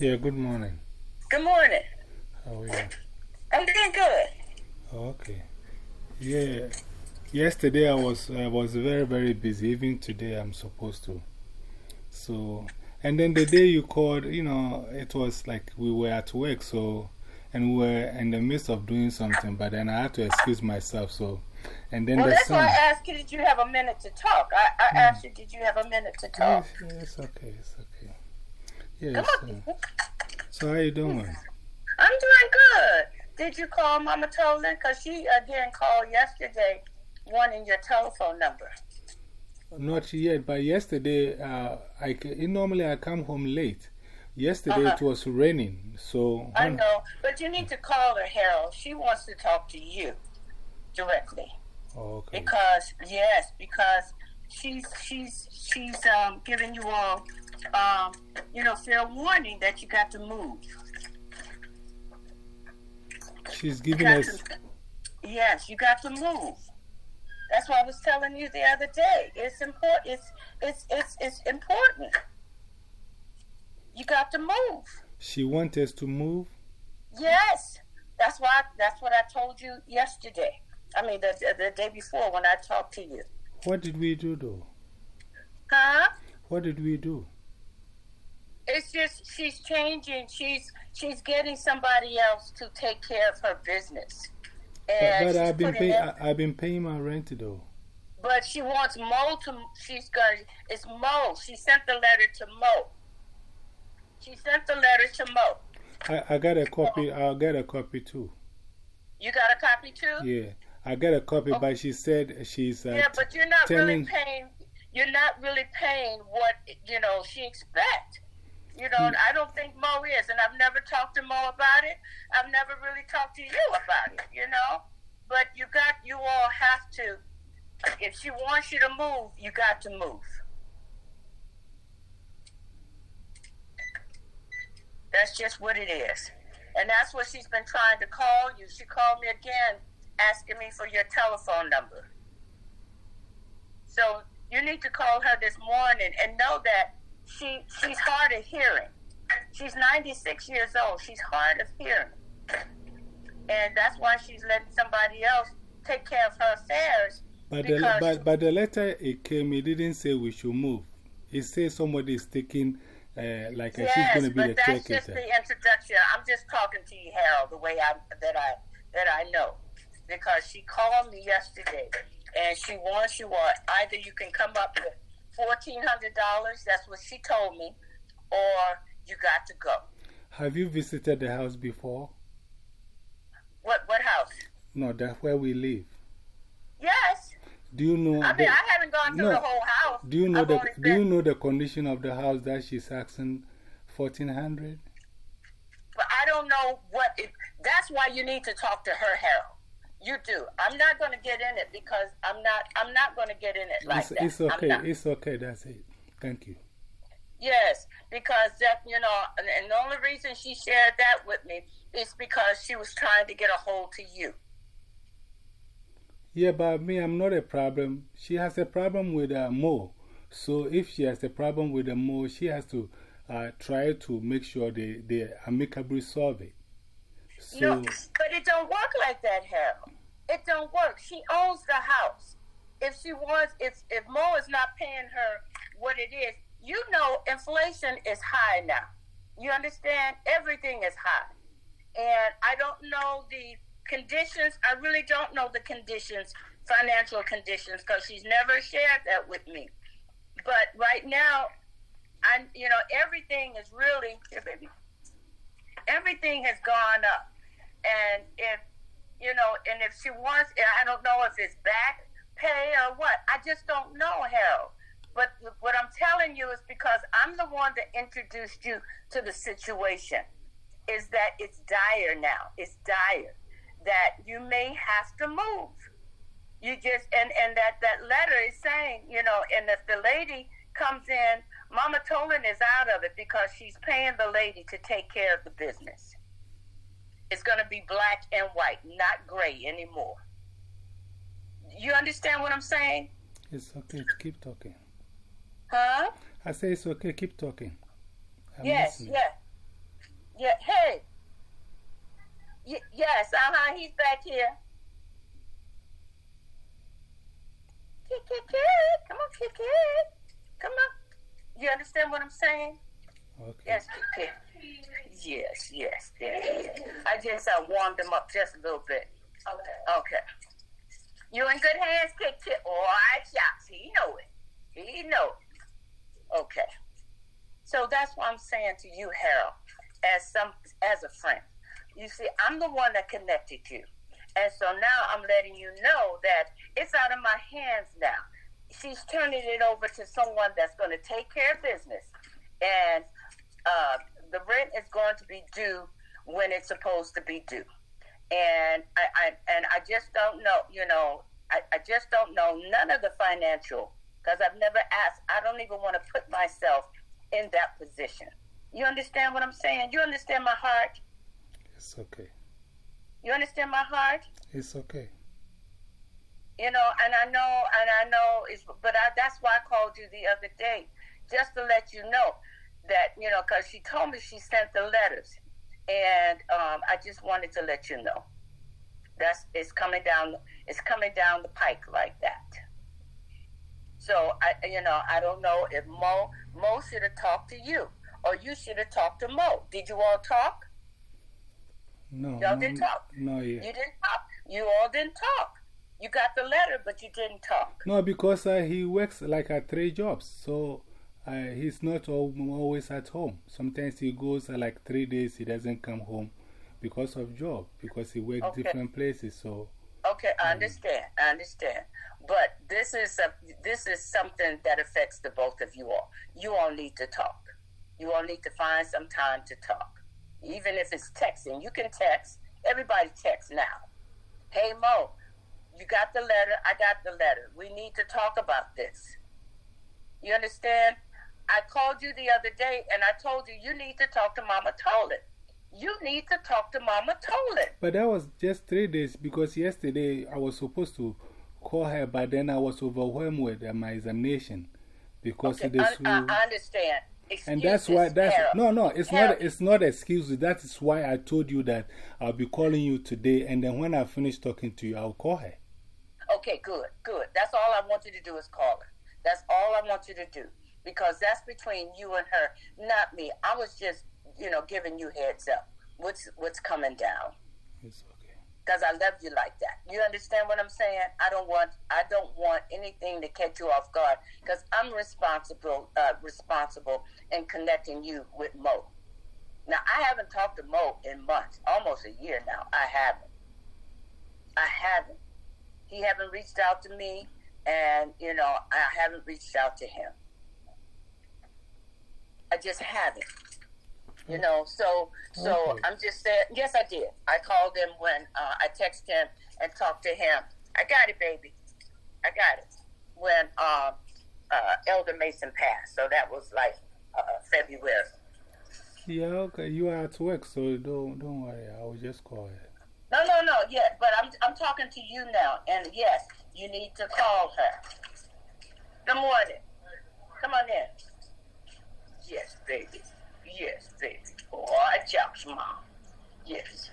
Yeah, good morning. Good morning. How are you? I'm doing good. Okay. Yeah. Yesterday I was, I was very, very busy. Even today I'm supposed to. So, and then the day you called, you know, it was like we were at work, so, and we were in the midst of doing something, but then I had to excuse myself, so, and then well, the that's sun. why I asked you, did you have a minute to talk? I, I hmm. asked you, did you have a minute to talk? Yes, it's okay, it's okay. Yes. Come uh, on. so, how you doing? I'm doing good. Did you call Mama Tolan? Because she again called call yesterday wanting your telephone number. Not yet, but yesterday, uh, I, c- normally I come home late. Yesterday -huh. it was raining, so. I know, but you need to call her, Harold. She wants to talk to you directly. Oh, okay. Because yes, because she's she's she's um, giving you all um, you know fair warning that you got to move. She's giving us. to, yes, you got to move. That's what I was telling you the other day. It's important. It's it's it's it's important. You got to move. She wants us to move. Yes, that's why. That's what I told you yesterday. I mean, the the, the day before when I talked to you. What did we do, though? Huh? What did we do? It's just she's changing. She's she's getting somebody else to take care of her business. But, And but she's I've, been putting pay, it- I, I've been paying my rent, though. But she wants Mo to. She's going. It's Mo. She sent the letter to Mo. She sent the letter to Mo. I, I got a copy. I'll get a copy too. You got a copy too? Yeah. I got a copy, but she said she's. Uh, Yeah, but you're not really paying. You're not really paying what you know she expects. You know, I don't think Mo is, and I've never talked to Mo about it. I've never really talked to you about it. You know, but you got you all have to. If she wants you to move, you got to move. That's just what it is. And that's what she's been trying to call you. She called me again asking me for your telephone number. So you need to call her this morning and know that she she's hard of hearing. She's 96 years old. She's hard of hearing. And that's why she's letting somebody else take care of her affairs. but, the, but, but the letter it came, it didn't say we should move. It says somebody is taking, uh, like uh, she's yes, going to be but the that's just the introduction. I'm just talking to you, Harold, the way I that I that I know, because she called me yesterday, and she wants you all. Either you can come up with fourteen hundred dollars. That's what she told me, or you got to go. Have you visited the house before? What what house? No, that's where we live. Yes. Do you know? I the- mean, I haven't gone through No. the whole house. Do you know I've the Do you know the condition of the house that she's asking fourteen hundred? But I don't know what. It, that's why you need to talk to her, Harold. You do. I'm not going to get in it because I'm not. I'm not going to get in it like It's, that. it's okay. It's okay. That's it. Thank you. Yes, because that you know, and, and the only reason she shared that with me is because she was trying to get a hold to you. Yeah, but me, I'm not a problem. She has a problem with uh, Mo. So if she has a problem with the Mo, she has to uh, try to make sure they, they amicably solve it. So, no, but it don't work like that, Harold. It don't work. She owns the house. If she wants, if if Mo is not paying her what it is, you know, inflation is high now. You understand? Everything is high, and I don't know the conditions. I really don't know the conditions, financial conditions, because she's never shared that with me. But right now, I, you know, everything is really. Everything has gone up, and if you know, and if she wants, I don't know if it's back pay or what. I just don't know, hell. But what I'm telling you is because I'm the one that introduced you to the situation. Is that it's dire now? It's dire that you may have to move. You just and and that that letter is saying, you know, and if the lady comes in, Mama Tolan is out of it because she's paying the lady to take care of the business. It's going to be black and white, not gray anymore. You understand what I'm saying? it's okay. To keep talking. Huh? I say it's okay. Keep talking. I'm yes, listening. yes. Yeah, hey. Y- yes, uh huh. He's back here. Kid, kid, kid. Come on, kid, kid. Come on. You understand what I'm saying? Okay. Yes, kid, kid. Yes, yes, yes. I just uh, warmed them up just a little bit. Okay. Okay. You in good hands, kid, kid. Watch out. He know it. He know it. Okay. So that's what I'm saying to you, Harold, as some as a friend. You see, I'm the one that connected you. And so now I'm letting you know that it's out of my hands now. She's turning it over to someone that's going to take care of business. And uh, the rent is going to be due when it's supposed to be due. And I, I and I just don't know, you know, I, I just don't know none of the financial because I've never asked. I don't even want to put myself in that position. You understand what I'm saying? You understand my heart? It's okay. You understand my heart? It's okay. You know, and I know, and I know, it's, but I, that's why I called you the other day, just to let you know that, you know, because she told me she sent the letters. And um, I just wanted to let you know. That's it's coming down it's coming down the pike like that. So I you know, I don't know if Mo Mo should have talked to you or you should have talked to Mo. Did you all talk? No. Y'all no, didn't talk. No, yeah. You didn't talk. You all didn't talk. You got the letter, but you didn't talk. No, because uh, he works like at three jobs. So uh, he's not always at home. Sometimes he goes uh, like three days, he doesn't come home because of job, because he works Okay. different places. So, Okay, I understand. I understand. But this is a, this is something that affects the both of you all. You all need to talk. You all need to find some time to talk. Even if it's texting, you can text. Everybody texts now. Hey Mo, you got the letter. I got the letter. We need to talk about this. You understand? I called you the other day and I told you you need to talk to Mama Tolan. You need to talk to Mama Tolan. but that was just three days because yesterday I was supposed to call her, but then I was overwhelmed with uh, my examination because Okay, I, I, understand. And that's why, that's, Harold. no, no, it's Harold. not, it's not excuse. That is why I told you that I'll be calling you today. And then when I finish talking to you, I'll call her. Okay, good, good. That's all I want you to do is call her. That's all I want you to do because that's between you and her, not me. I was just, you know, giving you heads up. What's what's coming down? It's okay. Because I love you like that. You understand what I'm saying? I don't want I don't want anything to catch you off guard because I'm responsible uh, responsible in connecting you with Mo. Now I haven't talked to Mo in months, almost a year now. I haven't. I haven't. He haven't reached out to me, and you know I haven't reached out to him. I just haven't. You know, so so Okay. I'm just saying. Yes, I did. I called him when uh, I texted him and talked to him. I got it, baby. I got it. When uh, uh, Elder Mason passed, so that was like uh, February. Yeah, okay. You are at work, so don't, don't worry. I will just call her. No, no, no. Yeah, but I'm I'm talking to you now, and yes, you need to call her. Good morning. Come on in. Yes, baby. Yes, baby. Watch out, mom. Yes.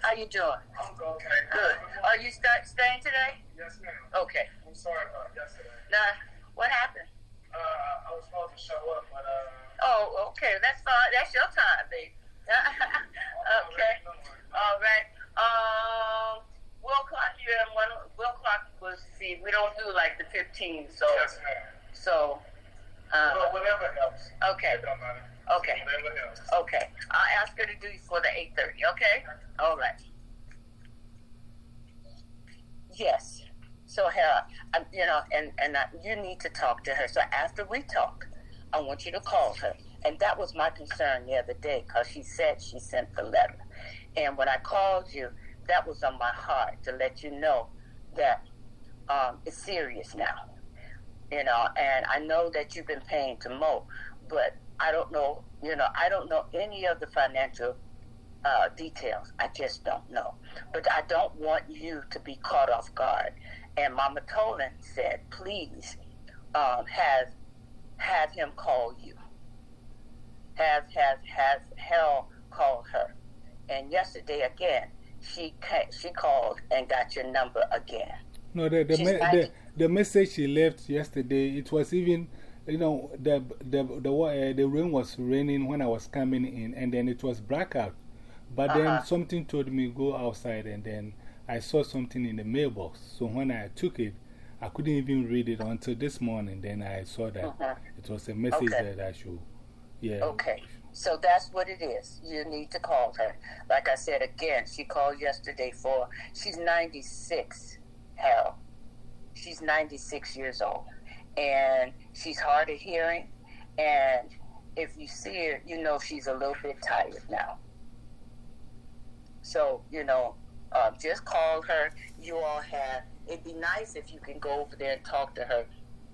How you doing? I'm okay. Good. Are you start staying today? Yes, ma'am. Okay. I'm sorry about yesterday. Now, what happened? Uh, I was supposed to show up, but uh. Oh, okay. That's fine. That's your time, baby. okay. All right. Um, Will Clock here and one Will Clock was see. We don't do like the 15, so Yes, ma'am. Well, Uh, whatever helps. okay. It. Okay. Whatever helps. Okay. I'll ask her to do for the 8:30. Okay. All right. Yes. So, Hera, you know, and and uh, you need to talk to her. So after we talk, I want you to call her. And that was my concern the other day because she said she sent the letter. And when I called you, that was on my heart to let you know that um, it's serious now. You know, and I know that you've been paying to Mo, but I don't know, you know, I don't know any of the financial uh, details. I just don't know. But I don't want you to be caught off guard. And Mama Tolan said, please um, have have him call you. has has has Hell called her, and yesterday again she she called and got your number again. No, the, the, me the, 90. The message she left yesterday, it was even, you know, the, the, the, uh, the rain was raining when I was coming in, and then it was blackout. But then Uh-huh. something told me go outside, and then I saw something in the mailbox. So when I took it, I couldn't even read it until this morning. Then I saw that Uh-huh. it was a message Okay. that I should, yeah. Okay. So that's what it is. You need to call her. Like I said again, she called yesterday for, she's 96, Harold. She's 96 years old. And she's hard of hearing. And if you see her, you know she's a little bit tired now. So, you know, uh, just call her. You all have, it'd be nice if you can go over there and talk to her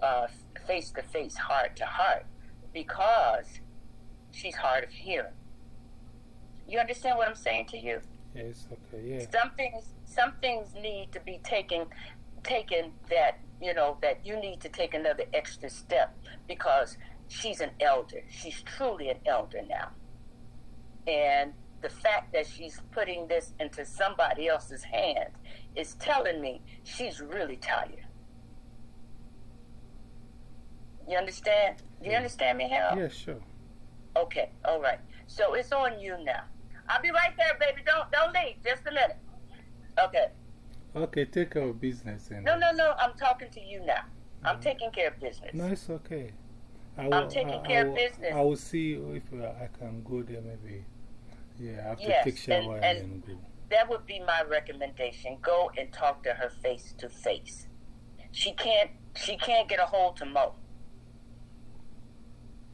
uh, face to face, heart to heart, because she's hard of hearing. You understand what I'm saying to you? It's okay, yeah. Some things, some things need to be taken, taken that you know that you need to take another extra step because she's an elder. She's truly an elder now, and the fact that she's putting this into somebody else's hands is telling me she's really tired. You understand? Do you understand me, Harold? Yeah, sure. Okay, all right. So it's on you now. I'll be right there, baby. Don't don't leave. Just a minute. Okay. Okay, take care of business. And, No, no, no. I'm talking to you now. I'm taking care of business. No, it's okay. I I'm taking I, care I of business. I will see if uh, I can go there maybe. Yeah, I have Yes, to take shower and- and, and- then go. That would be my recommendation. Go and talk to her face to face. She can't. She can't get a hold to Mo.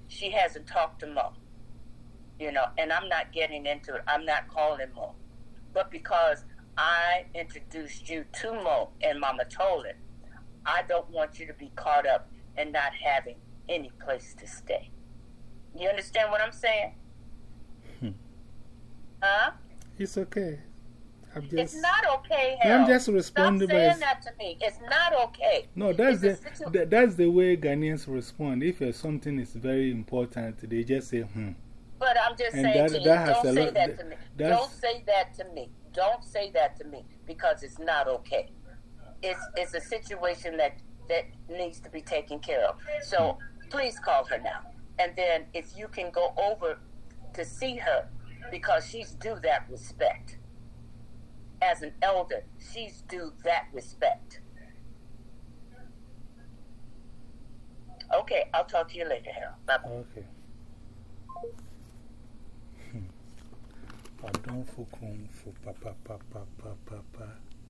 She hasn't talked to Mo. You know, and I'm not getting into it. I'm not calling Mo, but because I introduced you to Mo and Mama Tolan, I don't want you to be caught up in not having any place to stay. You understand what I'm saying? Hmm. Huh? It's okay. I'm just. It's not okay, I'm just responding Stop by. saying that to me. It's not okay. No, that's the, It's a situ- that's the way Ghanaians respond. If uh, something is very important, they just say, hmm. But I'm just And saying that- to you, that don't say lot- that to me. Don't say that to me. Don't say that to me because it's not okay. It's it's a situation that that needs to be taken care of. So please call her now, and then if you can go over to see her because she's due that respect. As an elder, she's due that respect. Okay, I'll talk to you later, Harold. Bye bye. Okay. Pardon kung for papa papa papa papa.